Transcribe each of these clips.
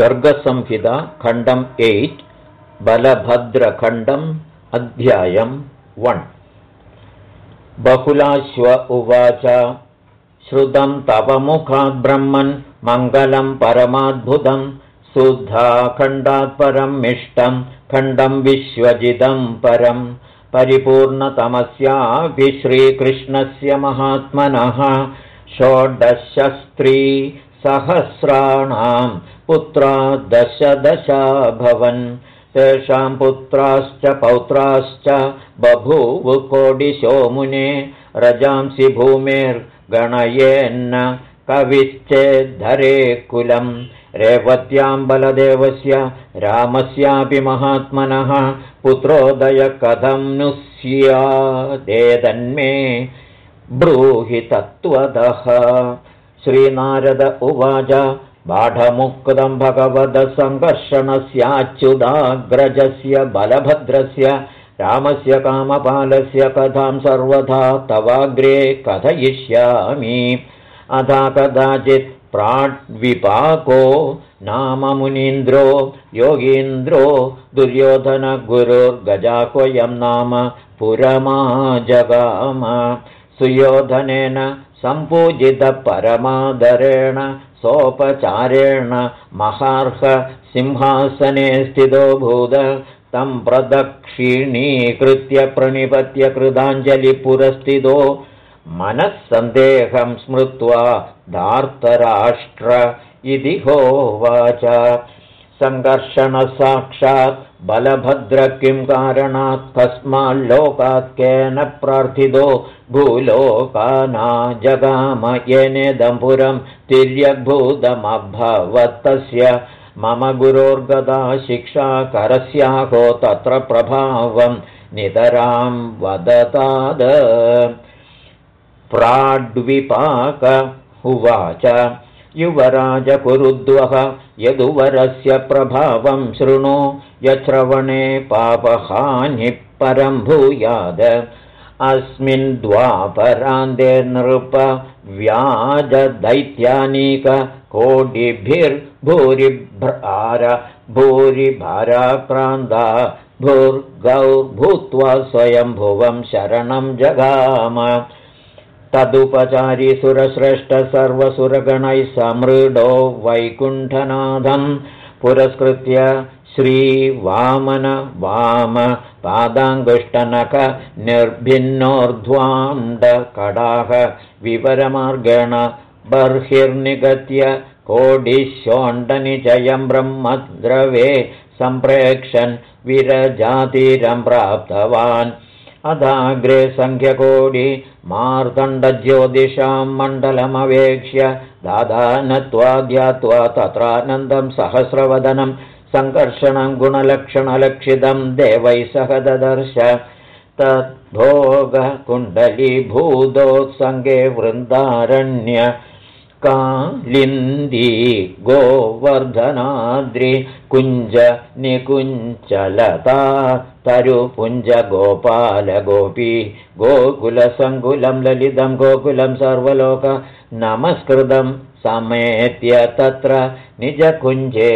गर्गसंहिता खण्डम् एय्ट् बलभद्रखण्डम् अध्यायम् वन्। बहुलाश्व उवाच श्रुतं तव मुखात् ब्रह्मन् मङ्गलं परमाद्भुतं खण्डात् परं मिष्टं खण्डं विश्वजिदं परं। परिपूर्णतमस्यापि श्रीकृष्णस्य महात्मनः षोडशस्त्री सहस्राणां पुत्रा दश दशाभवन् तेषां पुत्राश्च पौत्राश्च बभूवुकोडिशो मुने। रजांसि भूमेर्गणयेन्न कविश्चेद्धरे कुलम्। रेवत्यां बलदेवस्य रामस्यापि महात्मनः। पुत्रोदय कथं नु स्यादेदन्मे ब्रूहि तत्त्वदः। श्रीनारद उवाच बाढमुक्तं भगवदसङ्कर्षणस्याच्युदाग्रजस्य बलभद्रस्य रामस्य कामपालस्य कथां सर्वथा तवाग्रे कथयिष्यामि। अथा कदाचित् प्राड्विपाको नाम मुनीन्द्रो योगीन्द्रो दुर्योधनगुरुर्गजाक्वयं नाम पुरमाजगाम सुयोधनेन सम्पूजितपरमादरेण सोपचारेण महार्ह सिंहासने स्थितो तं प्रदक्षिणीकृत्य प्रणिपत्य कृताञ्जलिपुरस्थितो मनःसन्देहं स्मृत्वा धार्तराष्ट्र इति होवाच। सङ्घर्षणसाक्षात् बलभद्र किं कारणात् कस्माल्लोकात् केन प्रार्थितो भूलोकाना जगाम येनेदम्पुरं तिर्यग्भूतमभवत्तस्य। मम गुरोर्गदा शिक्षा करस्याहो तत्र प्रभावं नितरां वदताद। प्राड्विपाक उवाच युवराजकुरुद्वः यदुवरस्य प्रभावं शृणु यश्रवणे पापहानिः परं भूयाद। अस्मिन् द्वापरान्ते नृप व्याजदैत्यानीककोटिभिर्भूरिभार भूरिभाराक्रान्ता भूर्गौर्भूत्वा स्वयम्भुवं शरणं जगाम तदुपचारी सुरश्रेष्ठ सर्वसुरगणैः समृडो वैकुण्ठनाथम् पुरस्कृत्य श्रीवामन वाम पादाङ्गुष्टनख निर्भिन्नोर्ध्वाण्डकडाः विवरमार्गेण बर्हिर्निगत्य कोडिशोण्डनिजयं ब्रह्मद्रवे सम्प्रेक्षन् विरजातिरं प्राप्तवान् अदाग्रे सङ्ख्यकोडि मार्तण्डज्योतिषां मण्डलमवेक्ष्य दादा नत्वा ध्यात्वा तत्रानन्दं सहस्रवदनं सङ्कर्षणं गुणलक्षणलक्षितं देवैः सह ददर्श। तद्भोगकुण्डलीभूतोत्सङ्गे वृन्दारण्य कालिन्दी गोवर्धनाद्रि कुञ्ज निकुञ्चलता तरुपुञ्जगोपालगोपी गोकुलसङ्कुलं ललितं गोकुलं सर्वलोक नमस्कृतं समेत्य तत्र निजकुञ्जे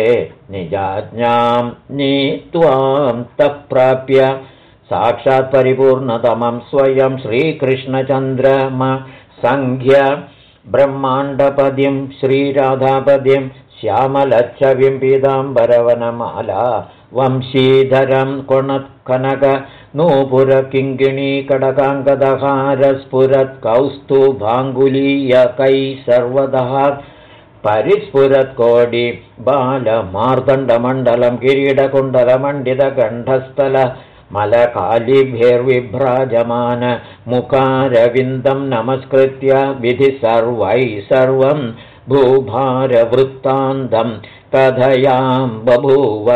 निजाज्ञां नीत्वां तः प्राप्य साक्षात् परिपूर्णतमं स्वयं श्रीकृष्णचन्द्रम सङ्ख्य ब्रह्माण्डपदिं श्रीराधापदिं श्यामलच्छविं पीताम्बरवनमाला वंशीधरं कुणत्कनक नूपुरकिङ्गिणीकडकाङ्गदहारस्फुरत्कौस्तुभाङ्गुलीयकैः सर्वतः परिस्फुरत्कोडि बालमार्दण्डमण्डलं किरीडकुण्डलमण्डितकण्ठस्थल मलकालिभिर्विभ्राजमान मुखारविन्दं नमस्कृत्य विधि सर्वैः सर्वं भूभारवृत्तान्तं कथयां बभूव।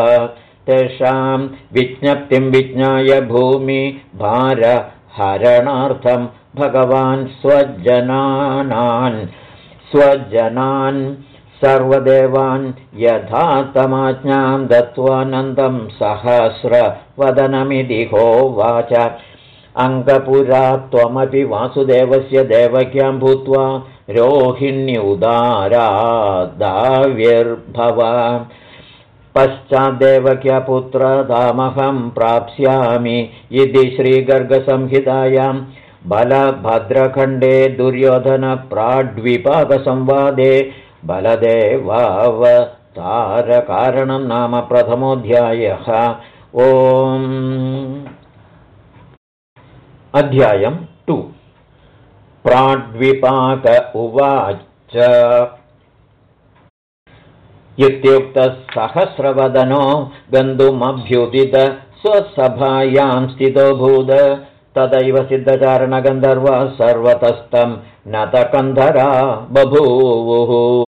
तेषां विज्ञप्तिं विज्ञाय भूमि भारहरणार्थं भगवान् स्वजनानान् स्वजनान् सर्वदेवान् यथा तमाज्ञां दत्त्वानन्दं सहस्रवदनमिति होवाच। अङ्गपुरा त्वमपि वासुदेवस्य देवक्यां भूत्वा रोहिण्युदारादाविर्भव पश्चाद्देवक्यपुत्रदामहं प्राप्स्यामि इति श्रीगर्गसंहितायां बलभद्रखण्डे दुर्योधनप्राड्विपाकसंवादे बलदेवावतारकारणं नाम प्रथमोऽध्यायः. ओम्. अध्यायम् टु. प्राड्विपाक उवाच. इत्युक्तः सहस्रवदनो गन्तुमभ्युदित स्वसभायां स्थितोऽभूद तदैव सिद्धचारणगन्धर्वा सर्वतस्तं नतकन्धरा बभूवुः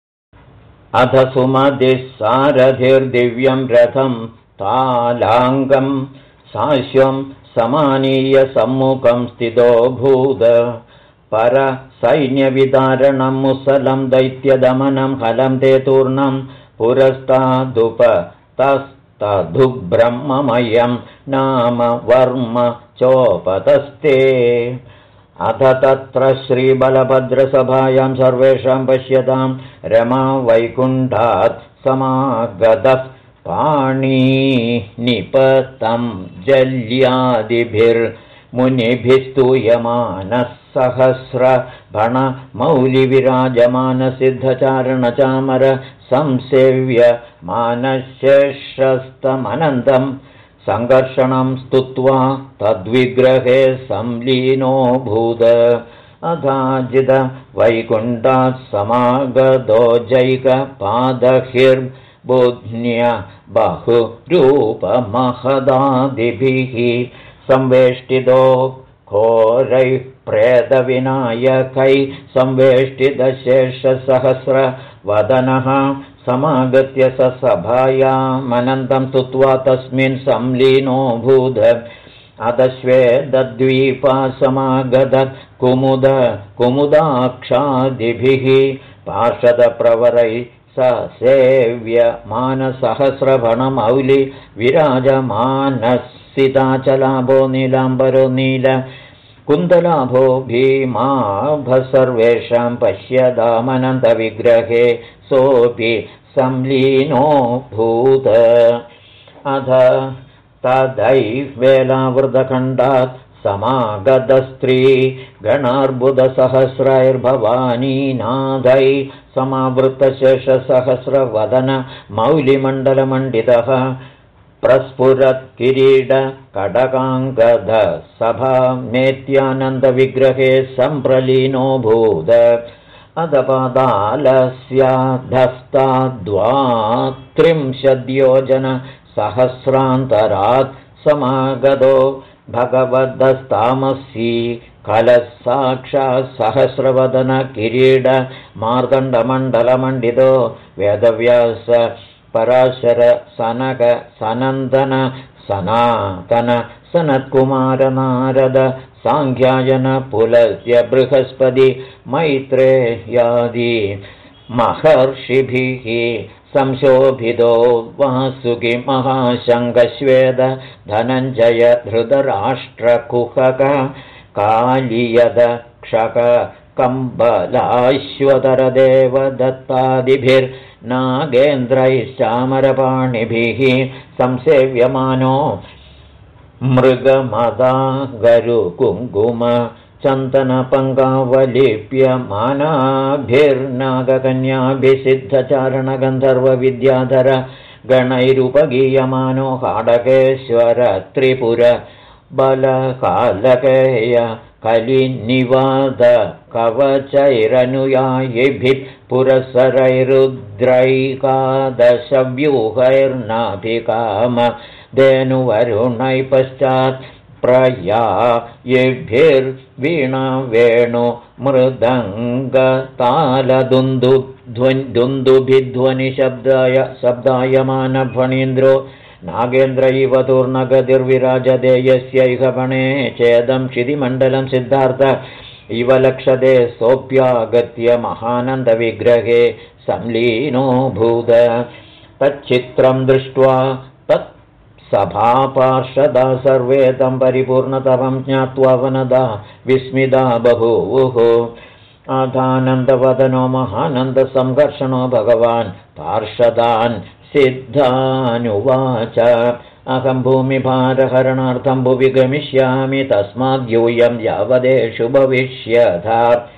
अथ सुमतिः सारथिर्दिव्यं रथं तालाङ्गं साश्वं समानीय सम्मुखं स्थितोऽभूद परसैन्यविदारणं मुसलं दैत्यदमनं हलं ते तूर्णं पुरस्तादुपतस्तधुब्रह्ममयं नाम वर्म चोपतस्ते अथ तत्र श्रीबलभद्रसभायां सर्वेषां पश्यतां रमा वैकुण्ठात् समागतः पाणी निपतं जल्यादिभिर्मुनिभिस्तूयमानः सहस्रभणमौलिविराजमानसिद्धचारणचामर संसेव्य मानशेषस्तमनन्दं सङ्घर्षणं स्तुत्वा तद्विग्रहे संलीनोऽभूद अथाजिद वैकुण्ठात् समागतो जैकपादहिर्बुध्न्य बहुरूपमहदादिभिः संवेष्टितो घोरैः प्रेतविनायकै संवेष्टितशेषसहस्रवदनः समागत्य स सभायामनन्तं स्तुत्वा तस्मिन् संलीनोऽभूद अदश्वेदद्वीपा समागत कुमुद कुमुदाक्षादिभिः पार्षदप्रवरै स सेव्यमानसहस्रभणमौलि विराजमानसिताचलाभो नीलाम्बरो नील। कुन्दलाभो भीमाभ सर्वेषां पश्यदामनन्दविग्रहे सोऽपि संलीनो भूत। अध तदैवेलावृतखण्डात् समागतस्त्री गणार्बुदसहस्रैर्भवानीनाथै समावृतशेषसहस्रवदनमौलिमण्डलमण्डितः प्रस्फुरत्किरीडकडकाङ्गद सभा मेत्यानन्दविग्रहे सम्प्रलीनोऽभूद अदपादालस्याधस्ताद्वात्रिंशद्योजनसहस्रान्तरात् समागतो भगवदस्तामसी कलः साक्षात् सहस्रवदनकिरीडमार्दण्डमण्डलमण्डितो वेदव्यास पराशर सनक सनन्दन सनातन सनत्कुमारनारद साङ्ख्यायन पुलस्य बृहस्पति मैत्रेयादि महर्षिभिः संशोभितो वासुकि महाशङ्कश्वेद धनञ्जय धृतराष्ट्रकुहक कालियद क्षक नागेन्द्रैश्चामरपाणिभिः संसेव्यमानो मृगमदा गरुकुङ्कुम चन्दनपङ्कावलिप्यमानाभिर्नागकन्याभिसिद्धचारणगन्धर्वविद्याधर गणैरुपगीयमानो हाडकेश्वर त्रिपुर बलकालकेय कलिनिवाद कवचैरनुयायिभिः पुरःसरैरुद्रैकादशव्यूहैर्नाभिकाम धेनुवरुणै पश्चात् प्रया येभिर्वीणा वेणु मृदङ्गतालदुन्दुभिध्वनिशब्दाय शब्दायमानफणीन्द्रो नागेन्द्र इव तूर्णगतिर्विराजते यस्यैहपणे चेदं क्षितिमण्डलं सिद्धार्थ इव लक्षते सोऽप्यागत्य महानन्दविग्रहे संलीनोऽभूद तच्चित्रं दृष्ट्वा सभापार्षदा सर्वे तं परिपूर्णतपं ज्ञात्वा वनदा विस्मिता बभूवुः। अथानन्दवदनो महानन्दसङ्घर्षणो भगवान् पार्षदान् सिद्धानुवाच। अहं भूमिभारहरणार्थं भुवि गमिष्यामि तस्माद्यूयं यावदेषु भविष्यथा।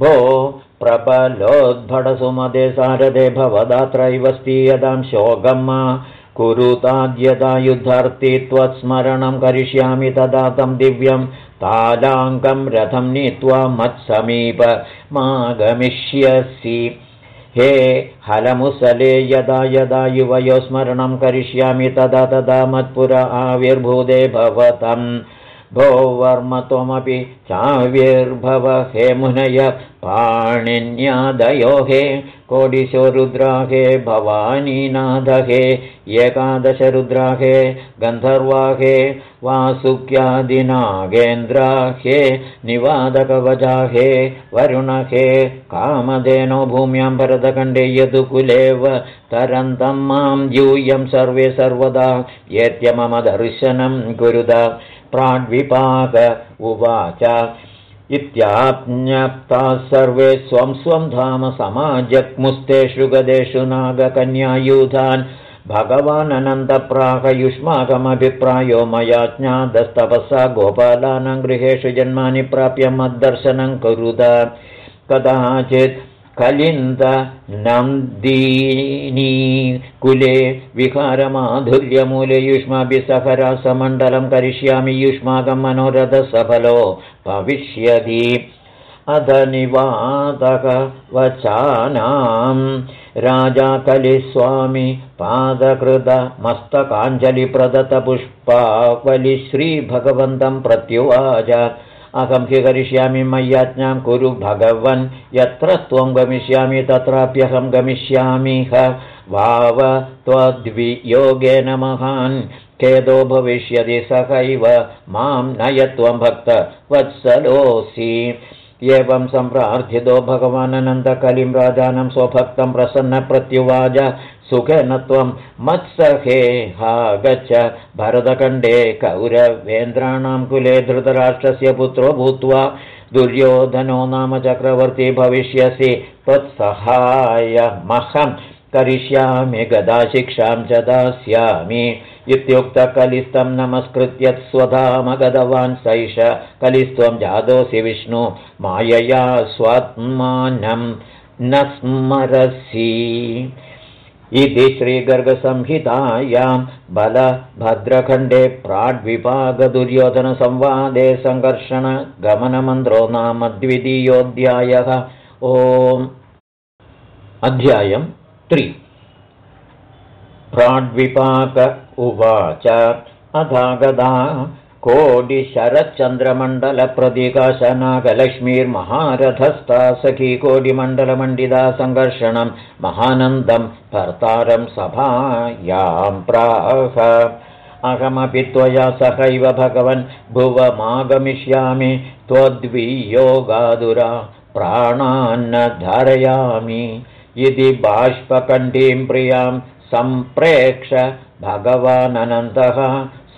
भो प्रबलोद्भटसुमदे सारदे भवदात्रैव स्तीयतां शोकं मा कुरुताद्यदा युद्धार्ति त्वत्स्मरणं करिष्यामि तदा तं दिव्यं तालाङ्गं रथं नीत्वा मत्समीप मा गमिष्यसि हे हलमुसले यदा यदा युवयो स्मरणं करिष्यामि तदा तदा मत्पुर आविर्भूते भवतम् भो वर्म त्वमपि चाविर्भव हे मुनय पाणिन्यादयो हे कोडिशो रुद्राहे भवानीनादहे एकादशरुद्राहे गन्धर्वाहे वासुक्यादिनागेन्द्राहे निवादकवजाहे वरुणहे कामधेनो भूम्यां भरतखण्डे यदुकुलेव तरन्तं मां यूयं सर्वे सर्वदा एत्य मम दर्शनं कुरुदा प्राड्विपाक उवाच। इत्याज्ञप्ताः सर्वे स्वं स्वं धाम समाजक्मुस्तेषु गदेषु नागकन्यायूधान् भगवानन्तप्राहयुष्माकमभिप्रायो मया ज्ञातस्तपसा गोपालानां गृहेषु जन्मानि प्राप्य मद्दर्शनं कुरुत कदाचित् कलिन्द नन्दीनी कुले विहारमाधुर्यमूले युष्माभिसहरासमण्डलं करिष्यामि युष्माकं मनोरथसफलो भविष्यति। अधनिवादकवचानां राजा कलिस्वामी पादकृतमस्तकाञ्जलिप्रदत्तपुष्पावलिश्रीभगवन्तं प्रत्युवाच अहं हि करिष्यामि मय्याज्ञां कुरु भगवन्। यत्र त्वं गमिष्यामि तत्राप्यहं गमिष्यामि ह। वाव त्वद्वियोगेन महान्। खेदो भविष्यति सहैव। मां नयत्वं भक्त वत्सलोऽसि। एवं सम्प्रार्थितो भगवानन्दकलिं राजानं स्वभक्तं प्रसन्नप्रत्युवाच सुखेन त्वं मत्सहे हा गच्छ भरतखण्डे कौरवेन्द्राणां कुले धृतराष्ट्रस्य पुत्रो भूत्वा दुर्योधनो नाम चक्रवर्ती भविष्यसि। त्वत्सहायमहं करिष्यामि गदाशिक्षां च दास्यामि। इत्युक्तकलिस्तं नमस्कृत्य स्वधामगतवान् सैष। कलिस्त्वं जातोऽसि विष्णु मायया स्वात्मानं न स्मरसि इति श्रीगर्गसंहितायां बलभद्रखण्डे प्राड्विभागदुर्योधनसंवादे सङ्घर्षणगमनमन्त्रो नाम द्वितीयोऽध्यायः। ओम् अध्यायं त्रि। प्राड्विपाक उवाच अथागदा कोटिशरच्चन्द्रमण्डलप्रतिकाशनागलक्ष्मीर्महारथस्था सखी कोटिमण्डलमण्डिता सङ्घर्षणं महानन्दं भर्तारं सभायां प्राह। अहमपि त्वया सहैव भगवन् भुवमागमिष्यामि त्वद्वियोगादुरा प्राणान्न धारयामि। इति बाष्पकण्ठीं प्रियां सम्प्रेक्ष भगवानन्तः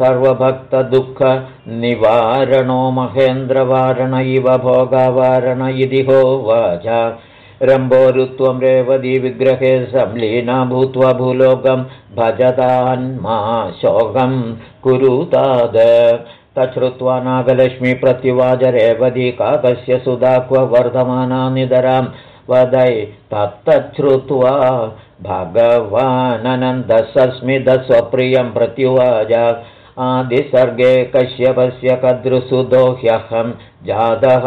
सर्वभक्तदुःखनिवारणो महेन्द्रवारण इव भोगावारण इति होवाच। रम्भोरुत्वं रेवती विग्रहे संलीना भूत्वा भूलोकं भजतान्मा शोकं कुरुताद। तच्छ्रुत्वा नागलक्ष्मी प्रत्युवाच रेवती काकस्य सुधा क्व वर्धमाना निधरां वदै तत्तच्छ्रुत्वा भगवानन्दसस्मितस्वप्रियं प्रत्युवाच आदिसर्गे कश्यपस्य कदृसुदो ह्यहं जातः।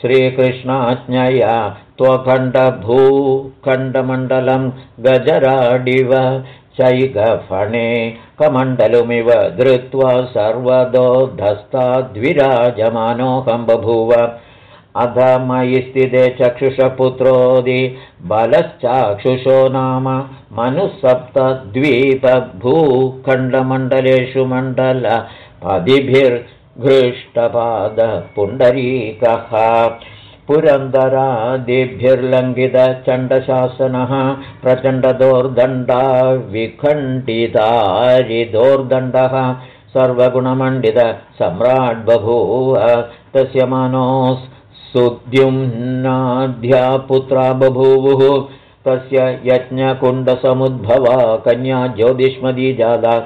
श्रीकृष्णाज्ञया त्वखण्डभूखण्डमण्डलं गजराडिव चैगफणे कमण्डलमिव धृत्वा सर्वदोधस्ताद्विराजमानोऽहं बभूव अध मयि स्थिते चक्षुषपुत्रोदि बलश्चाक्षुषो नाम मनुसप्तद्वीपभूखण्डमण्डलेषु मण्डलपदिभिर्घृष्टपादपुण्डरीकः पुरन्दरादिभिर्लङ्घितचण्डशासनः प्रचण्डदोर्दण्डा विखण्डितारिदोर्दण्डः सर्वगुणमण्डितसम्राट् बभूव तस्य मनोस् सुद्युम्नाध्या पुत्रा बभूवुः। तस्य यज्ञकुण्डसमुद्भवा कन्या ज्योतिष्मदी जादा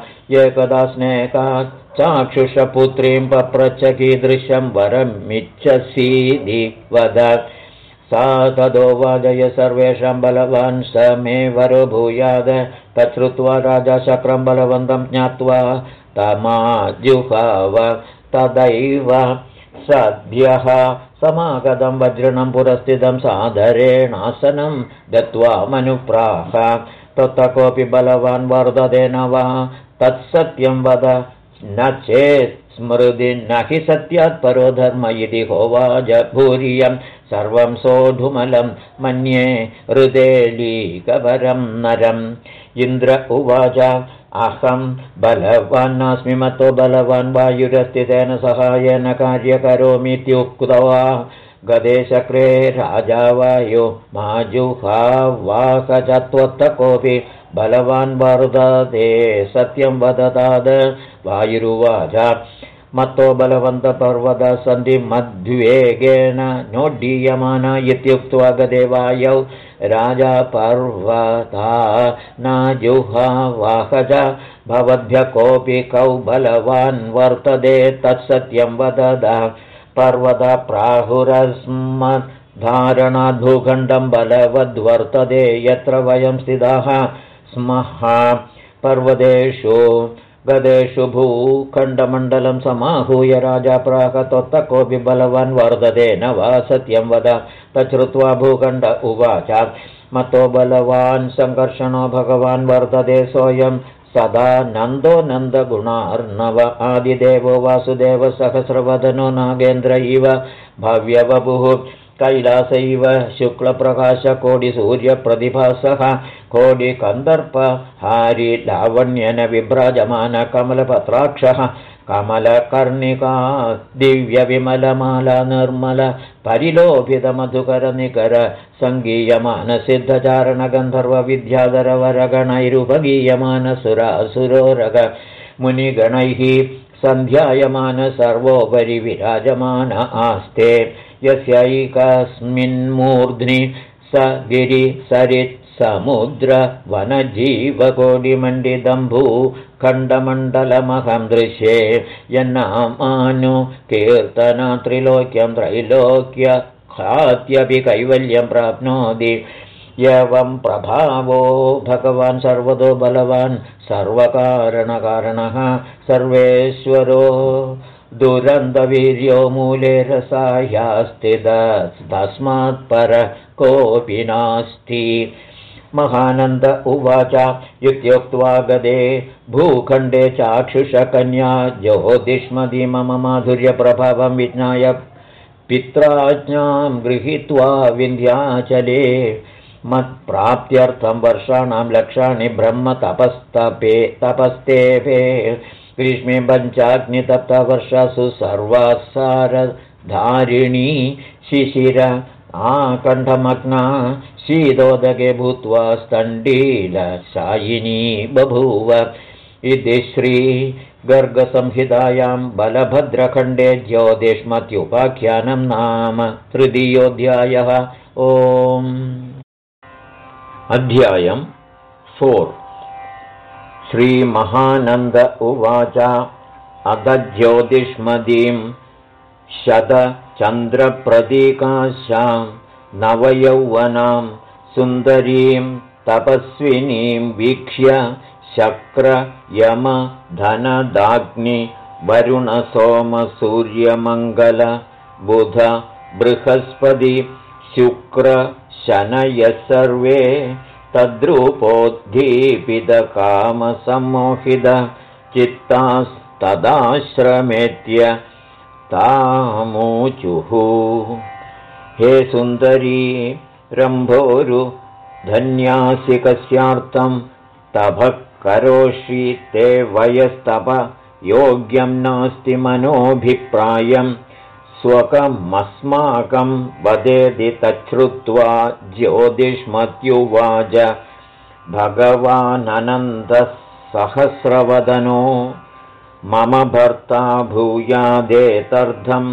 एकदा स्नेकात् चाक्षुषपुत्रीं पप्रच्छ कीदृशं वरमिच्छसीदि वद सा तदो वादय सर्वेषां बलवान् स मे वरो भूयाद तच्छ्रुत्वा राजा शक्रं बलवन्तं ज्ञात्वा तमाजुहाव तदैव सद्यः समागतं वज्रणं पुरस्थितं सादरेणासनं दत्त्वा मनुप्राह। तत्र कोऽपि बलवान् वर्धते न वा तत्सत्यं वद न चेत् स्मृति न हि सत्यात् परो धर्म इति होवाच भूरियं सर्वं सोढुमलं मन्ये हृदेलीकवरं नरम्। इन्द्र उवाच अहं बलवान् नास्मि मतो बलवान् वायुरस्ति तेन सहायेन कार्यकरोमीत्युक्त्वा गदेशक्रे राजा वायु त्वत्तकोऽपि बलवान् वर्धते सत्यं वदताद वायुरुवाच मत्तो बलवन्तपर्वत सन्ति मध्वेगेन नोड्डीयमान इत्युक्त्वा गदे वायौ राजा पर्वता नाजुहावाहज भवद्भ्य कोऽपि कौ बलवान् वर्तते तत्सत्यं वदद। पर्वत प्राहुरस्मद्धारणाद्भूखण्डं बलवद्वर्तते यत्र वयं स्थिताः स्मः। पर्वतेषु गदेषु भूखण्डमण्डलं समाहूय राजा प्राह त्वत्तकोऽपि बलवान् वर्धते न वा सत्यं वद। तच्छ्रुत्वा भूखण्ड उवाच। मतो बलवान् सङ्कर्षणो भगवान् वर्धते सोऽयं। सदा नन्दो नन्दगुणार्णव। आदिदेवो वासुदेव सहस्रवदनो नागेन्द्र इव। भव्यवपुः कैलासैव शुक्लप्रकाशकोटिसूर्यप्रतिभासः कोटिकन्दर्पहारी लावण्यन विभ्राजमानकमलपत्राक्षः कमलकर्णिका दिव्यविमलमाला निर्मल परिलोभितमधुकरनिकर सङ्गीयमानसिद्धचारणगन्धर्वविद्याधरवरगणैरुपगीयमानसुरासुरोरग। मुनिगणैः सन्ध्यायमान सर्वोपरि विराजमान आस्ते यस्यैकस्मिन्मूर्ध्नि स गिरिसरित्समुद्रवनजीवकोटिमण्डितम्भूखण्डमण्डलमहं दृश्ये कीर्तनत्रिलोक्यं त्रैलोक्य खात्यपि कैवल्यं प्राप्नोति। एवं प्रभावो भगवान् सर्वतो बलवान् सर्वकारणकारणः सर्वेश्वरो दुरन्तवीर्यो मूले रसायास्ति तस्मात् पर कोऽपि नास्ति। महानन्द उवाच इत्युक्त्वा गदे भूखण्डे चाक्षुषकन्या ज्योतिष्मदि मम माधुर्यप्रभावं विज्ञाय पित्राज्ञां गृहीत्वा विन्ध्याचले। मत्प्राप्त्यर्थं वर्षाणां लक्षाणि ब्रह्मतपस्तपे तपस्तेभे ग्रीष्मे पञ्चाग्नितप्तवर्षासु सर्वासारधारिणी शिशिर आकण्ठमग्ना शीतोदके भूत्वा स्तण्डीलशायिनी बभूव। इति श्रीगर्गसंहितायां बलभद्रखण्डे ज्योतिष्मत्युपाख्यानं नाम तृतीयोऽध्यायः। ओम्। अध्यायं फोर् श्रीमहानन्द उवाच अधज्योतिष्मदीं शतचन्द्रप्रतीकाशां नवयौवनां सुन्दरीं तपस्विनीं वीक्ष्य शक्रयमधनदाग्निवरुणसोमसूर्यमङ्गल बुध बृहस्पति शुक्रशनयः सर्वे तद्रूपोद्दीपितकामसम्मोहित चित्तास्तदाश्रमेत्य तामूचुः। हे सुन्दरी रम्भोरुधन्यासि कस्यार्थं तपः करोषि ते वयस्तप योग्यं नास्ति मनोऽभिप्रायम् स्वकमस्माकं वदेति तच्छ्रुत्वा ज्योतिष्मत्युवाच भगवाननन्दसहस्रवदनो। मम भर्ता भूयादेतर्धं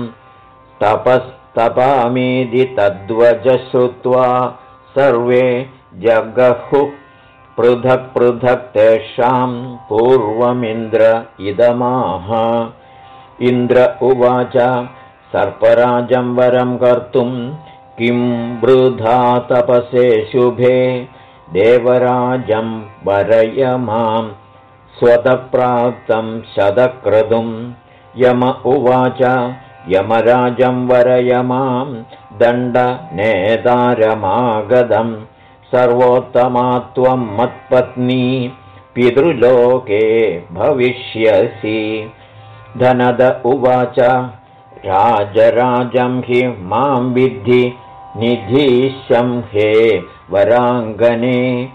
तपस्तपामीति तद्वज श्रुत्वा सर्वे जगहुः पृथक् पृथक् तेषां पूर्वमिन्द्र इदमाह। इन्द्र उवाच सर्पराजं वरं कर्तुं किं वृथा तपसे शुभे देवराजं वरय मां स्वतप्राप्तं शतक्रतुं यम उवाच यमराजं वरय मां दण्डनेतारमागतम् सर्वोत्तमा त्वं मत्पत्नी पितृलोके भविष्यसि। धनद उवाच राजराजं हि मां विद्धि निधीशं हे वराङ्गने।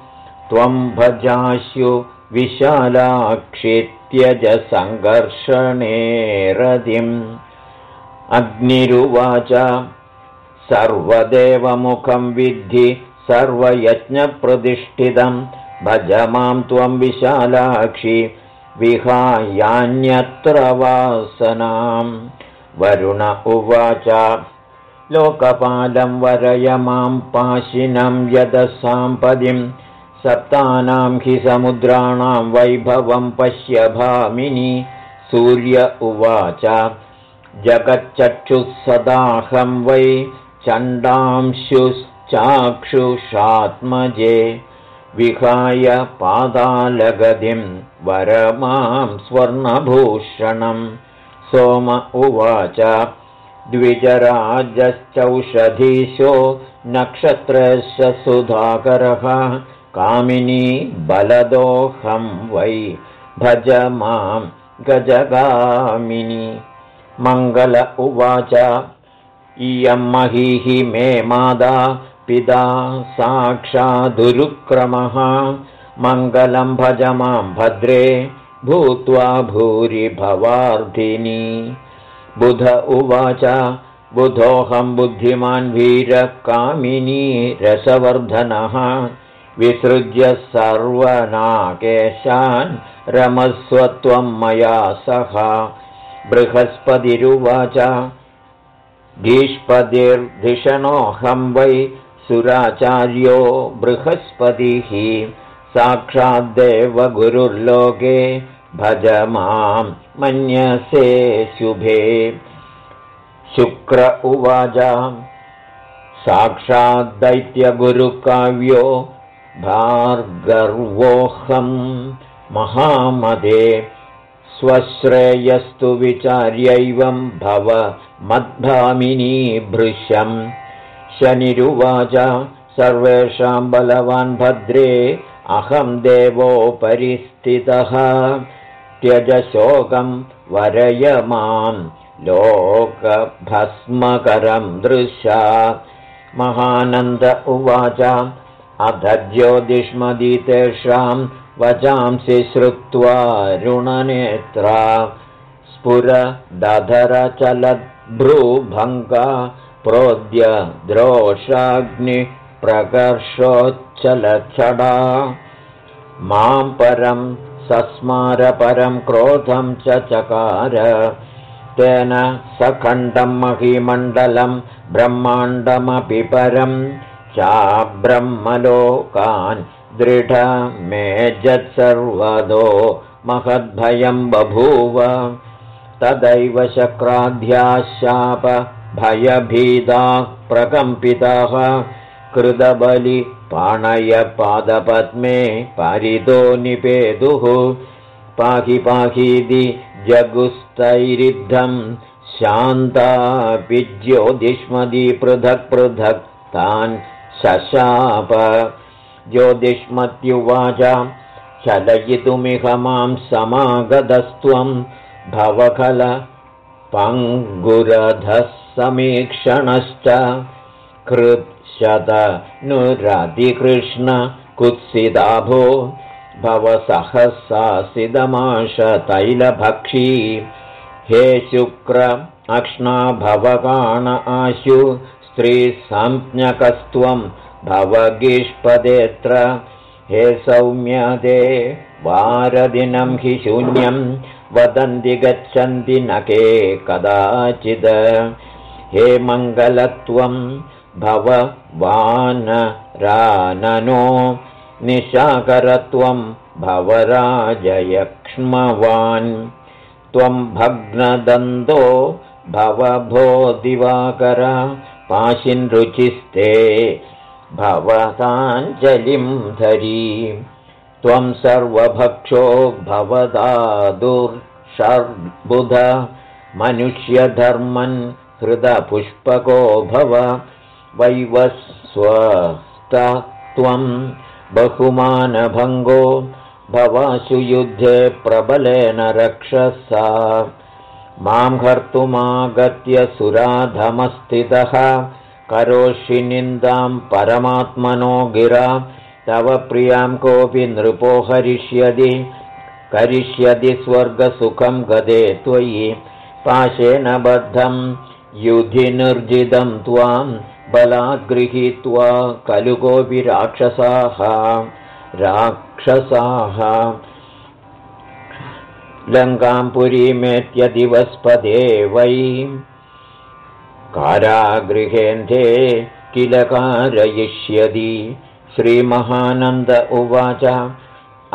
त्वं भजास्यु विशालाक्षित्यजसङ्घर्षणे रतिम् अग्निरुवाच सर्वदेवमुखं विद्धि सर्वयज्ञप्रतिष्ठितं। भज मां त्वं विशालाक्षि विहायान्यत्र वासनाम् वरुण उवाच लोकपालं वरय मां पाशिनं यदसाम्पदिं। सप्तानां हि समुद्राणां वैभवं पश्य भामिनि सूर्य उवाच। जगच्चक्षुः सदाहं वै चण्डांशुश्चाक्षुषात्मजे। विहाय पादालगतिं वरमां स्वर्णभूषणं सोम उवाच। द्विजराजश्चौषधीशो नक्षत्रस्य सुधाकरः। कामिनी बलदोऽहं वै भज मां गजगामिनी। मङ्गल उवाच। इयं महीः मे मादा पिता साक्षादुरुक्रमः मङ्गलं भज मां भद्रे भूत्वा भूरि भवार्धिनी बुध उवाच बुधोऽहं बुद्धिमान् वीरकामिनी रसवर्धनः। विसृज्य सर्वनाकेशान् रमस्वत्वं मया सह। बृहस्पतिरुवाच भीष्पतिर्धिषणोऽहं वै सुराचार्यो बृहस्पतिः। साक्षाद्देव गुरुर्लोके भज मां मन्यसे शुभे। शुक्र उवाच। साक्षाद्दैत्यगुरुकाव्यो भार्गर्वोऽहं महामदे। स्वश्रेयस्तु विचार्यैवं भव मद्भामिनी भृशम् शनिरुवाच सर्वेषां बलवान् भद्रे अहं देवोपरिस्थितः त्यजशोकं वरय मां लोकभस्मकरं दृशा महानन्द उवाच अध ज्योतिष्मदि तेषां वचांसि श्रुत्वा रुणनेत्रा स्फुरदधरचलद्भ्रूभङ्गा प्रोद्य द्रोषाग्निप्रकर्षोच्चलक्षडा मां परं सस्मारपरं क्रोधं च चकार। तेन सखण्डं महीमण्डलं ब्रह्माण्डमपि परं चाब्रह्मलोकान् दृढमेजत्सर्वदो महद्भयं बभूव। तदैव शक्राध्याशापभयभीदा प्रकम्पिताः कृतबलि पाणयपादपद्मे पारितो निपेदुः। पाहि पाहीति जगुस्तैरिद्धं शान्तापि ज्योतिष्मदि पृथक् पृथक् तान् शशाप। ज्योतिष्मत्युवाच चलयितुमिह मां समागतस्त्वं भवखल पङ्गुरधः समीक्षणश्च कृत्स्यदनुरधिकृष्ण कुत्सिदाभो तैलभक्षी। हे शुक्र अक्ष्णा भवकाण आशु स्त्रीसंज्ञकस्त्वं भवगिष्पदेत्र। हे सौम्यदे वारदिनं हि शून्यं वदन्ति गच्छन्ति न के कदाचित् हे मङ्गलत्वं भव राननो निशाकरत्वं भवराजयक्ष्मवान्। त्वं भग्नदन्तो भवभो दिवाकर पाशिन्रुचिस्ते भवताञ्जलिं धरी। त्वं सर्वभक्षो भवदादुर्षर्बुध मनुष्यधर्मन् हृदपुष्पको भव वैवस्वस्त्वं बहुमानभङ्गो भवासु युद्धे प्रबलेन रक्षसा। मां कर्तुमागत्य सुराधमस्थितः करोषि निन्दां परमात्मनो गिरा तव प्रियां कोऽपि नृपो हरिष्यति करिष्यति स्वर्गसुखं गदे त्वयि। पाशेन बद्धं युधिनिर्जितं त्वां बलाद्गृहीत्वा खलु कोऽपि राक्षसाः। राक्षसाः लङ्कां पुरीमेत्यदिवस्पदे वै कारागृहेन्धे किल कारयिष्यति श्रीमहानन्द उवाच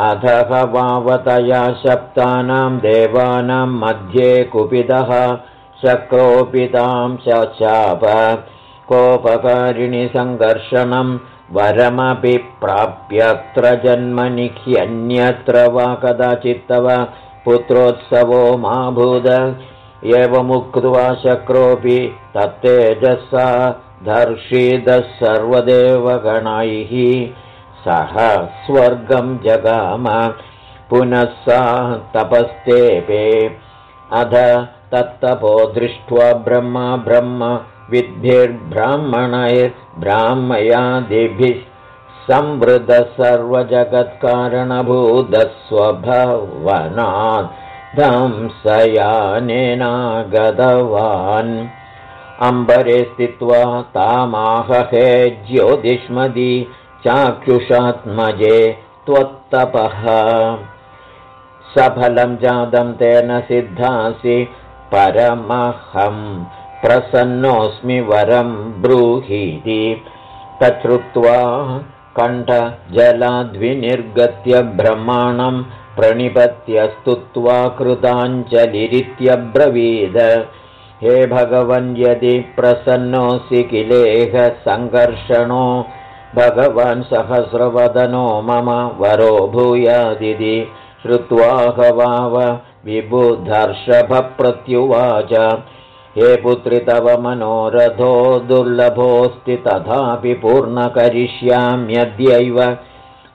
अधः वावतया सप्तानां देवानां मध्ये कुपितः शक्रोपितां शशाप कोपकारिणि सङ्घर्षणं वरमपि प्राप्यत्र जन्मनि ह्यन्यत्र वा कदाचित्तव पुत्रोत्सवो माभूद। एवमुक्त्वा शक्रोऽपि तत्तेजसा धर्षिदः सर्वदेवगणैः। सह स्वर्गं जगाम। पुनः सा तपस्तेपे अध तत्तपो दृष्ट्वा ब्रह्म ब्रह्म विद्भिर्ब्राह्मणैर्ब्राह्मयादिभिः संवृतः सर्वजगत्कारणभूतस्वभवनात् धंसयानेनागतवान् अम्बरे स्थित्वा तामाहहे ज्योतिष्मदि चाक्षुषात्मजे त्वत्तपः। सफलं जातं तेन सिद्धासि परमहं प्रसन्नोऽस्मि वरं ब्रूहीति। तच्छ्रुत्वा कण्ठजलाद्विनिर्गत्य ब्रह्माणं प्रणिपत्यस्तुत्वा कृताञ्जलिरित्यब्रवीद। हे भगवन् यदि प्रसन्नोऽसि किलेह सङ्कर्षणो भगवान् सहस्रवदनो मम वरो भूयादिति। श्रुत्वा हवाव विबुधर्षभप्रत्युवाच हे पुत्रि तव मनोरथो दुर्लभोऽस्ति तथापि पूर्णकरिष्याम्यद्यैव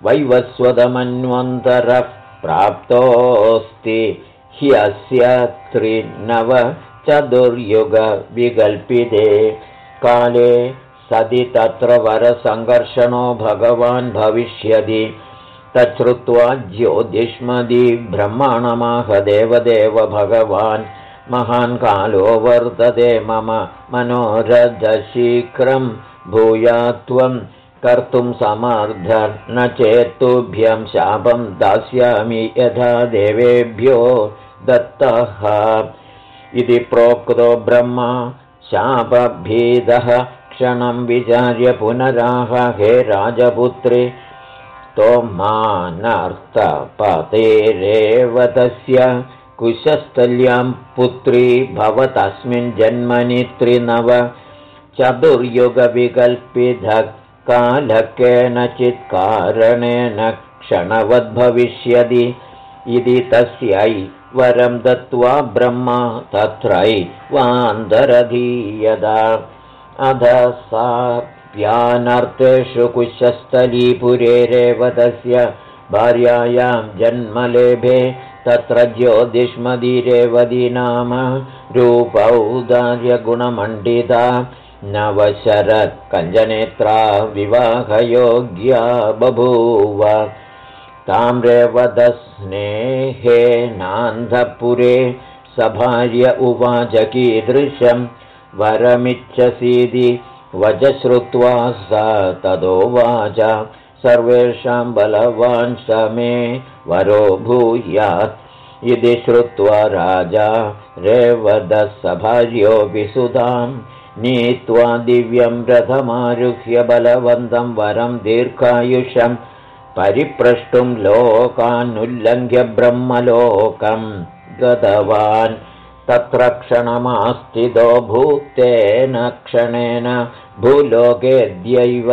वैवस्वदमन्वन्तरः प्राप्तोऽस्ति ह्यस्य त्रिनव चतुर्युगविकल्पिते। काले सदि तत्र वरसङ्घर्षणो भगवान् भविष्यति। तच्छ्रुत्वा ज्योतिष्मदि ब्रह्माणमाह देवदेव भगवान् महान् कालो वर्तते मम मनोरथशीघ्रं भूयात्वं कर्तुं समर्थ न चेत्तुभ्यं शापं दास्यामि यथा देवेभ्यो दत्तः। इति प्रोक्तो ब्रह्मा शापभीदः क्षणं विचार्य पुनराह हे राजपुत्रे तोमानर्थपतेरेव तस्य कुशस्थल्यां पुत्री भवतस्मिन् जन्मनि त्रिनव। चतुर्युगविकल्पितः कालकेनचित् कारणेन क्षणवद्भविष्यति। इति तस्यै वरं दत्त्वा ब्रह्मा तत्रै वान्दरधीयदा अध सा व्यानर्थेषु कुशस्थलीपुरेरेव तस्य भार्यायां जन्मलेभे तत्र ज्योतिष्मदिरेवदी नाम रूपौदार्यगुणमण्डिता नवशरत्कञ्जनेत्रा विवाहयोग्या बभूव। ताम्रेवदस्नेहेनान्धपुरे सभार्य उवाच कीदृशं। वरमिच्छसीदि वच श्रुत्वा स तदोवाच सर्वेषां बलवान् स मे वरो भूयात्। इति श्रुत्वा राजा रेवदः सभार्योऽपि सुधां नीत्वा दिव्यं रथमारुह्य बलवन्तं वरं दीर्घायुषं परिप्रष्टुं लोकानुल्लङ्घ्य ब्रह्मलोकं गतवान्। तत्र क्षणमास्तिदो भूतेन क्षणेन भूलोकेऽद्यैव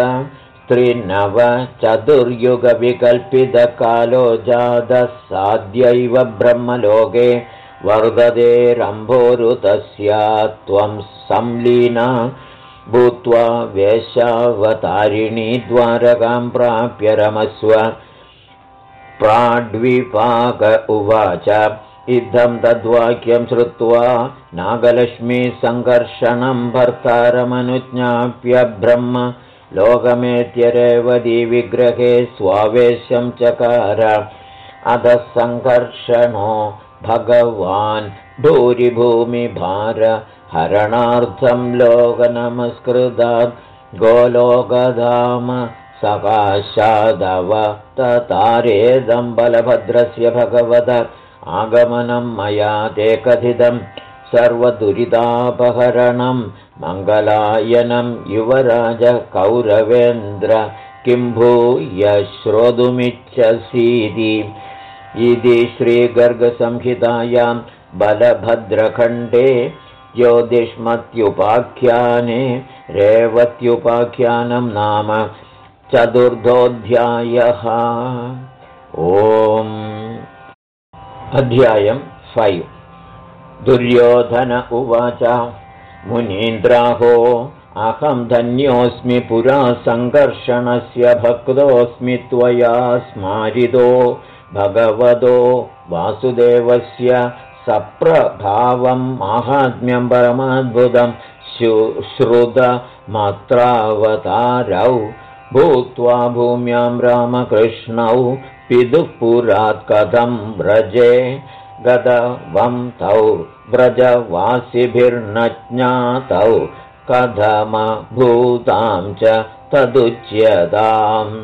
त्रिनव चतुर्युगविकल्पितकालो जातः साद्यैव ब्रह्मलोके वर्धतेरम्भोरुतस्या त्वं संलीना भूत्वा वेशावतारिणी द्वारकां प्राप्य रमस्व। प्राड्विपाक उवाच। इद्धं तद्वाक्यं श्रुत्वा नागलक्ष्मीसङ्कर्षणं भर्तारमनुज्ञाप्य ब्रह्म लोकमेत्यरेवदीविग्रहे स्वावेश्यं चकार। अधः सङ्कर्षणो भगवान् भूरिभूमिभार हरणार्थं लोकनमस्कृतात्। गोलोकधाम सकाशादव ततारेदं बलभद्रस्य भगवद आगमनं मया ते कथितं। सर्वदुरितापहरणं मङ्गलायनं युवराज कौरवेन्द्र किं भूय श्रोतुमिच्छसीति इति श्रीगर्गसंहितायां बलभद्रखण्डे ज्योतिष्मत्युपाख्याने रेवत्युपाख्यानं नाम चतुर्थोऽध्यायः। ओम्। अध्यायम् फैव्। दुर्योधन उवाच मुनीन्द्राहो अहं धन्योऽस्मि पुरा सङ्कर्षणस्य भक्तोऽस्मि त्वया स्मारितो भगवतो वासुदेवस्य सप्रभावं माहात्म्यं परमाद्भुतं शुश्रुतमात्रावतारौ भूत्वा भूम्यां रामकृष्णौ पितुः पुरात् कथं व्रजे गदवं तौ व्रजवासिभिर्न ज्ञातौ कथमभूतां च तदुच्यताम्।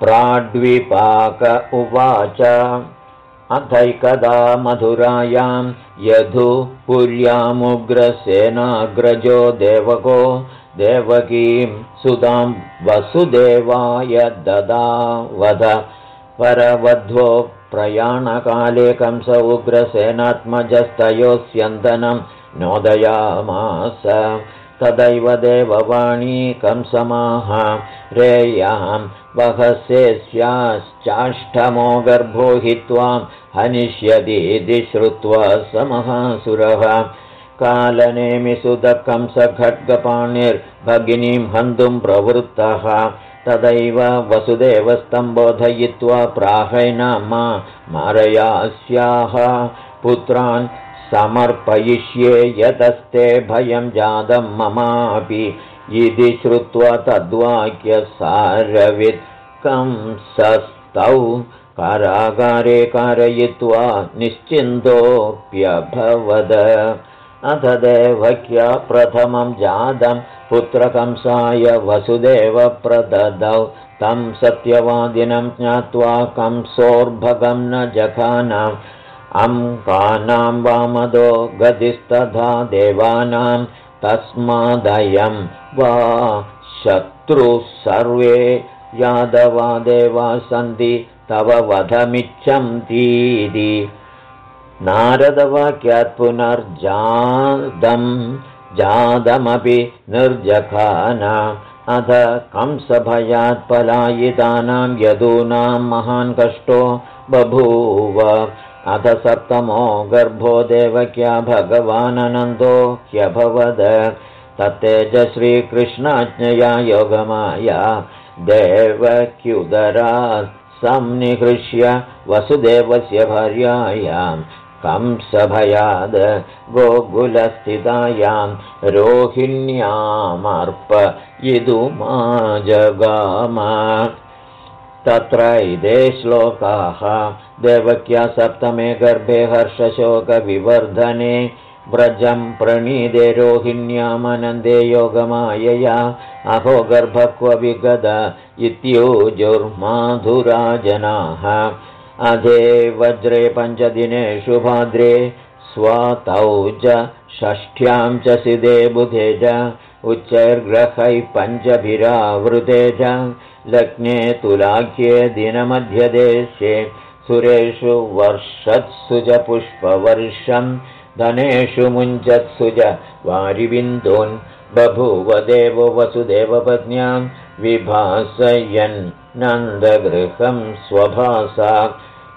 प्राड्विपाक उवाच अथैकदा मधुरायां यधुपुर्यामुग्रसेनाग्रजो देवको देवकीं सुतां वसुदेवाय ददावद परवध्वो प्रयाणकाले कंस उग्रसेनात्मजस्तयोस्यन्दनं नोदयामास। तदैव देववाणी कंसमाह रेयां वहसे स्याश्चाष्टमो गर्भो हि त्वां हनिष्यतीति श्रुत्वा समहासुरः। कालनेमिसुदकंसखड्गपाणिर्भगिनीं हन्तुं प्रवृत्तः तदैव वसुदेवस्तं बोधयित्वा प्राहैनामा मारयास्याः। पुत्रान् समर्पयिष्ये यतस्ते भयं जातं ममापि। इति श्रुत्वा तद्वाक्यसारवित् कंसस्तौ कारागारे कारयित्वा निश्चिन्तोऽप्यभवद अथ देवक्या प्रथमं जातं पुत्रकंसाय वसुदेवप्रददौ। तं सत्यवादिनं ज्ञात्वा कंसोर्भगं न जघानाम्। अङ्कानां वामदो गतिस्तथा देवानां। तस्मादयं वा शत्रुः सर्वे यादवा देवा सन्ति तव वधमिच्छन्तीति नारदवाक्यात् पुनर्जादम् जातमपि निर्जखाना अथ कंसभयात् पलायितानां यदूनां महान् कष्टो बभूव। अथ सप्तमो गर्भो देवक्या भगवानन्दो ह्यभवद। तत्तेज श्रीकृष्णाज्ञया योगमाया देवक्युदरा संनिहृष्य वसुदेवस्य भार्यायाम् कंसभयाद गोकुलस्थितायां रोहिण्यामर्पयितुमा जगाम तत्र इदे श्लोकाः देवक्या सप्तमे गर्भे हर्षशोकविवर्धने व्रजं प्रणीदे रोहिण्यामनन्दे योगमायया। अहो गर्भक्व विगद इत्युजुर्माधुराजनाः अधे वज्रे पञ्चदिनेषु भाद्रे स्वातौ च षष्ठ्यां च सिदे बुधे च उच्चैर्ग्रहैः पञ्चभिरावृते च लग्ने तुलाख्ये दिनमध्यदेशे सुरेषु वर्षत्सु च पुष्पवर्षम् धनेषु मुञ्चत्सु च वारिबिन्दून् बभूव देवो वसुदेवपत्न्यां विभासयन् नन्दगृहं स्वभासा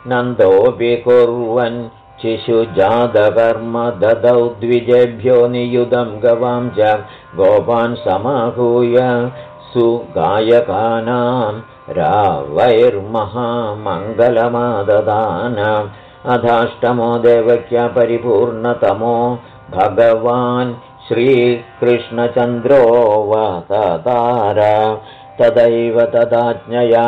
नन्दोऽपि कुर्वन् शिशुजातकर्म ददौ द्विजेभ्यो नियुधं गवां च गोपान् समाहूय सुगायकानां रावैर्महामङ्गलमाददानाम् अधाष्टमो देवक्या परिपूर्णतमो भगवान् श्रीकृष्णचन्द्रोऽवततार तदैव तदाज्ञया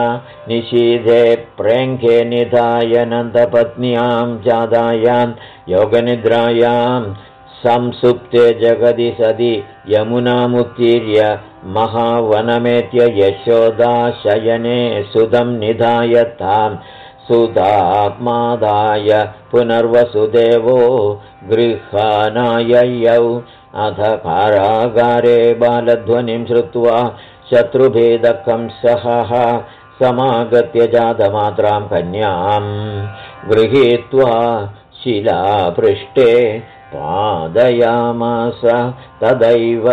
निषीधे प्रेङ्खे निधाय नन्दपत्न्यां जादायां योगनिद्रायां संसुप्ते जगदि सदि यमुनामुत्तीर्य महावनमेत्य यशोदाशयने सुदं निधायतां सुधात्मादाय पुनर्वसुदेवो गृहानाययौ अथ कारागारे बालध्वनिं श्रुत्वा शत्रुभेदकं सह समागत्य जातमात्रां कन्यां गृहीत्वा शिलापृष्ठे पादयामास तदैव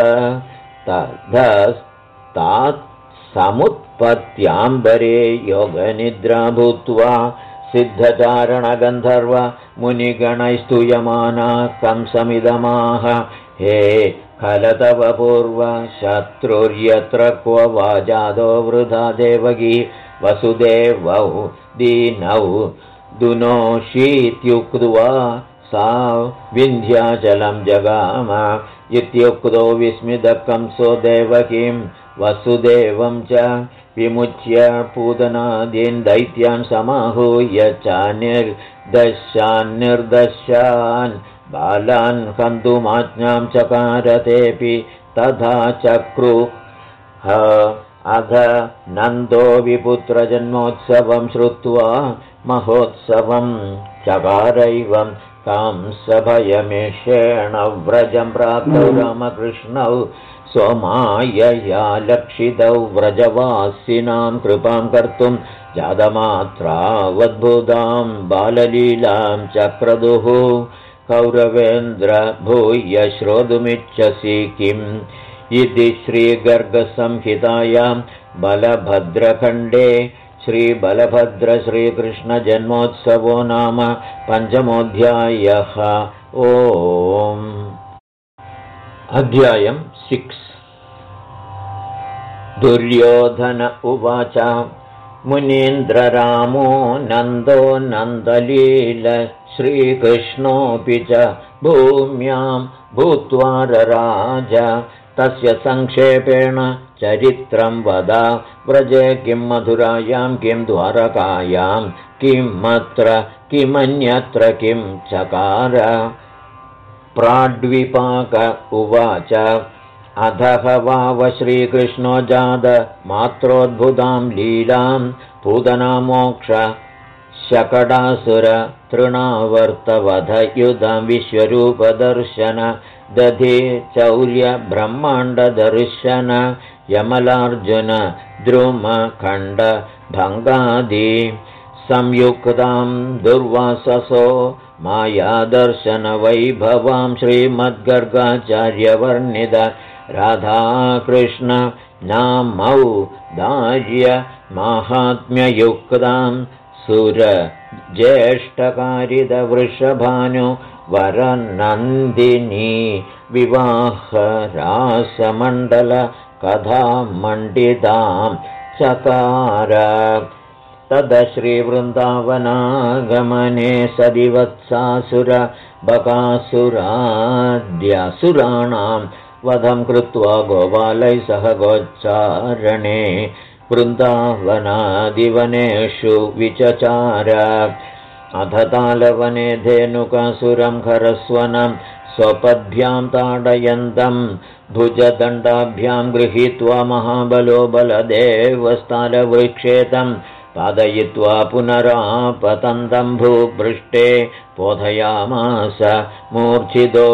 तधस्तात् समुत्पत्त्याम्बरे योगनिद्रा भूत्वा सिद्धचारणगन्धर्व मुनिगणैस्तूयमाना कंसमिदमाह। हे खलतव शत्रुर्यत्र क्व वाजादो वृथा देवगी वसुदेवौ दीनौ दुनोषीत्युक्त्वा सा विन्ध्याचलं जगाम इत्युक्तो विस्मितकंसो देवकीं वसुदेवं च विमुच्य पूतनादीन् दैत्यान् समाहूय चान्यर्दशान्निर्दशान् बालान् हन्तुमाज्ञां चकारतेऽपि तथा चक्रु। अध नन्दो विपुत्रजन्मोत्सवं श्रुत्वा महोत्सवं चकारैवं कांसभयमेषेण व्रजं प्राप्तौ रामकृष्णौ। स्वमायया लक्षितौ व्रजवासिनां कृपां कर्तुं जातमात्रावद्भुतां बाललीलां चक्रदुः कौरवेन्द्र भूय श्रोतुमिच्छसि किम्? इति श्रीगर्गसंहितायां बलभद्रखण्डे श्रीबलभद्रश्रीकृष्णजन्मोत्सवो नाम पञ्चमोऽध्यायः। ओम्। अध्यायम् सिक्स्। दुर्योधन उवाच मुनीन्द्ररामो नन्दो नन्दलील श्रीकृष्णोऽपि च भूम्यां भूत्वा रराज। तस्य संक्षेपेण चरित्रं वद। व्रजे किं मधुरायां किं द्वारकायां किमत्र किमन्यत्र किं चकार। प्राड्विपाक उवाच। अधः वाव श्रीकृष्णो जाद मात्रोद्भुतां लीलां। पूतनामोक्ष शकडासुर तृणावर्तवधयुधं विश्वरूपदर्शन दधे चौर्यब्रह्माण्डदर्शन यमलार्जुन द्रुमखण्डभङ्गादि संयुक्तां दुर्वाससो मायादर्शनवैभवां श्रीमद्गर्गाचार्यवर्णित राधाकृष्ण नामौ दार्य माहात्म्ययुक्तां सुरज्येष्ठकारिदवृषभानु वरनन्दिनी विवाहरासमण्डलकथामण्डितां चकार। तदश्रीवृन्दावनागमने सदिवत्सासुरबकासुराद्यसुराणां वधं कृत्वा गोपालैः सह गोच्चारणे वृन्दावनादिवनेषु विचचार। अथ तालवने धेनुकासुरं खरस्वनं स्वपद्भ्यां ताडयन्तं भुजदण्डाभ्यां गृहीत्वा महाबलो बलदेवस्तालवृक्षेतं पादयित्वा पुनरापतन्तं भूपृष्ठे बोधयामास मूर्च्छितो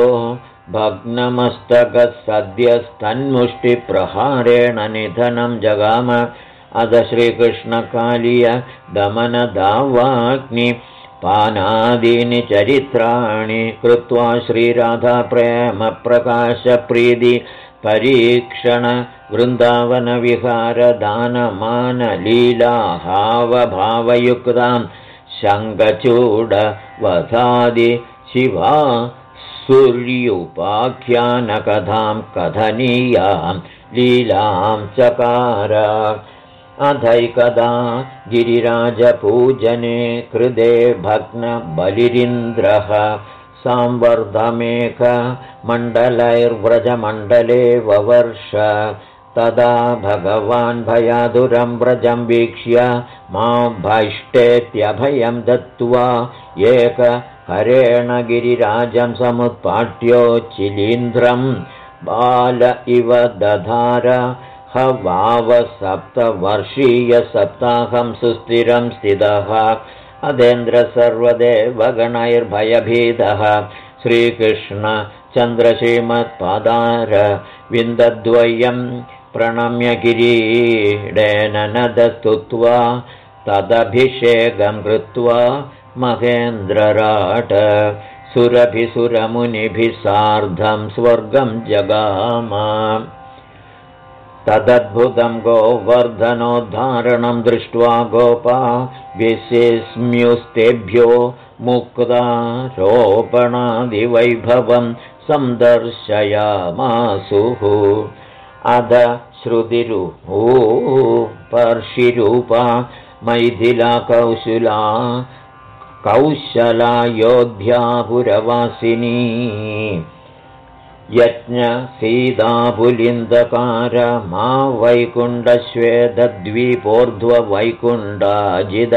भग्नमस्तकः सद्यस्तन्मुष्टिप्रहारेण निधनं जगाम। अध श्रीकृष्णकालीय दमनदावाग्नि पानादीनि चरित्राणि कृत्वा श्रीराधाप्रेमप्रकाशप्रीति परीक्षण वृन्दावनविहारदानमानलीलाहावभावयुक्तां शङ्खचूडवधादि शिवा सूर्युपाख्यानकथां कथनीयां लीलां चकार अधैकदा गिरिराजपूजने कृदे भग्नबलिरिन्द्रः संवर्धमेकमण्डलैर्व्रजमण्डले ववर्ष। तदा भगवान् भयाधुरं व्रजं वीक्ष्य मा भैष्टेत्यभयं दत्त्वा एकहरेण गिरिराजं समुत्पाट्योच्चिलीन्द्रं बाल इव दधार ह वावसप्तवर्षीयसप्ताहं सुस्थिरं स्थितः। अधेन्द्रसर्वदेवगणैर्भयभीतः श्रीकृष्णचन्द्रश्रीमत्पादार विन्दद्वयं प्रणम्य किरीडेन न दस्तुत्वा तदभिषेकं कृत्वा महेन्द्रराट। सुरभिसुरमुनिभिः सार्धं स्वर्गं जगाम। तदद्भुतं गोवर्धनोद्धारणं दृष्ट्वा गोपा विशिस्म्युस्तेभ्यो मुक्ता रोपणादिवैभवं सन्दर्शयामासुः अध श्रुतिरुपर्षिरूपा मैथिला कौशला कौशलायोध्यापुरवासिनी। यज्ञसीदापुलिन्दकार मा वैकुण्ठश्वेदद्वीपोर्ध्ववैकुण्ठाजिद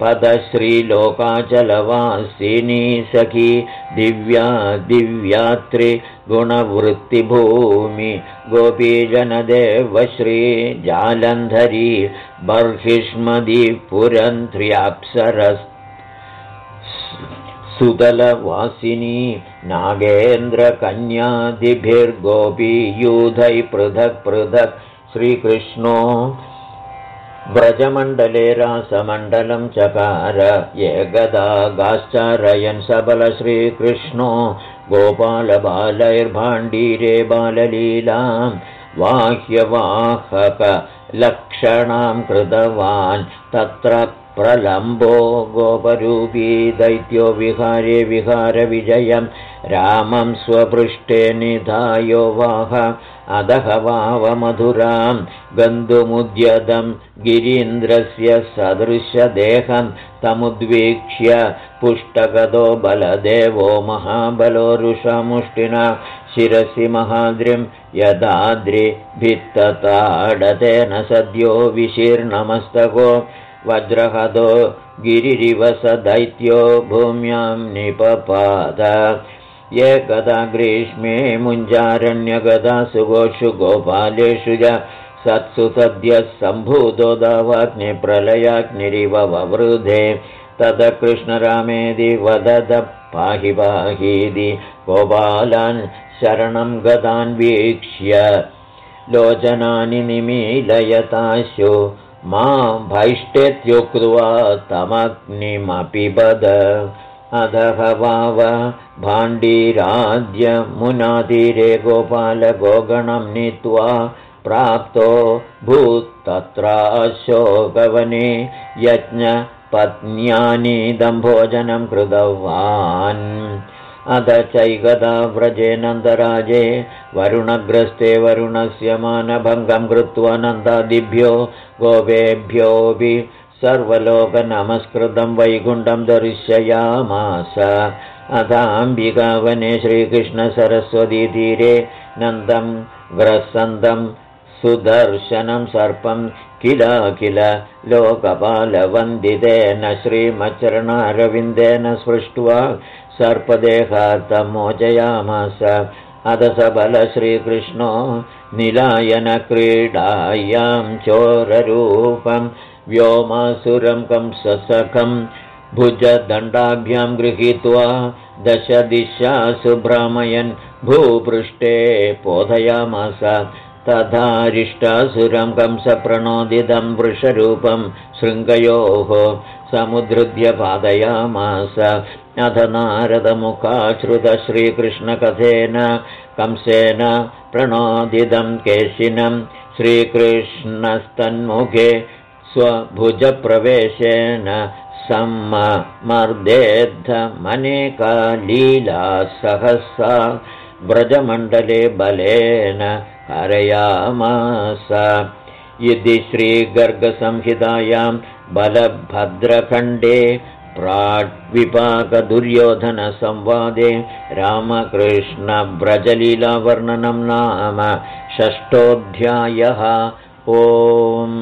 पदश्रीलोकाचलवासिनी सखी दिव्या दिव्यात्रिगुणवृत्तिभूमि गोपीजनदेव श्रीजालन्धरी बर्हिष्मदी पुरन्त्र्याप्सरस् सुदलवासिनी नागेन्द्रकन्यादिभिर्गोपीयूधै पृथक् पृथक् श्रीकृष्णो व्रजमण्डले रासमण्डलं चकार एकदा गाश्चारयन् सबलश्रीकृष्णो गोपालबालैर्भाण्डीरे बाललीलां वाह्यवाहकलक्षणां कृतवान् तत्र प्रलम्बो गोपरूपी दैत्यो विहारे विहारविजयं रामं स्वपृष्ठे निधायो वाह अधः वावमधुरां गन्तुमुद्यतं गिरीन्द्रस्य सदृशदेहं तमुद्वीक्ष्य पुष्टगतो बलदेवो महाबलोरुषमुष्टिना शिरसि महाद्रिं यदाद्रिभित्तताडतेन सद्यो विशीर्णमस्तको वज्रहदो गिरिरिवस दैत्यो भूम्यां निपपाद। एकदा ग्रीष्मे मुञ्जारण्यगदा सुगोषु गोपालेषु च सत्सु सद्यः सम्भूतो दावाग्निप्रलयाग्निरिव ववृधे। तद कृष्णरामेदि वदद पाहि पाहीदि गोपालान् शरणं गतान् वीक्ष्य। लोचनानि निमीलयताशु मा भैष्टेत्युक्त्वा तमग्निमपि बद अधः वाव भाण्डीराद्यमुनातीरे गोपालगोगणं नीत्वा प्राप्तो भूत्तत्राशोकवने यज्ञपत्न्यानीदम्भोजनं कृतवान् अध चैकदा व्रजे नन्दराजे वरुणग्रस्ते वरुणस्य मानभङ्गं कृत्वा नन्दादिभ्यो गोपेभ्योऽपि सर्वलोकनमस्कृतं वैकुण्ठं दर्शयामास। अथाम्बिकावने श्रीकृष्णसरस्वतीतीरे नन्दं ग्रसन्दं सुदर्शनं सर्पं किल किल लोकपालवन्दितेन श्रीमच्चरणारविन्देन स्पृष्ट्वा सर्पदेहार्थमोचयामास। अध सबलश्रीकृष्णो निलायनक्रीडायां चोररूपं व्योमासुरं कंससखं भुजदण्डाभ्यां गृहीत्वा दशदिशासु भ्रमयन् भूपृष्ठे बोधयामास तथारिष्टासुरं कंसप्रणोदितं वृषरूपं शृङ्गयोः समुद्धृत्य पादयामास अथ नारदमुखाश्रुतश्रीकृष्णकथेन कंसेन प्रणोदितं केशिनं श्रीकृष्णस्तन्मुखे स्वभुजप्रवेशेन सम्मर्देद्धमनेका सहसा व्रजमण्डले बलेन हरयामास। इति श्रीगर्गसंहितायां बलभद्रखण्डे प्राड्विपाकदुर्योधनसंवादे रामकृष्णव्रजलीलावर्णनं नाम षष्ठोऽध्यायः। ओम्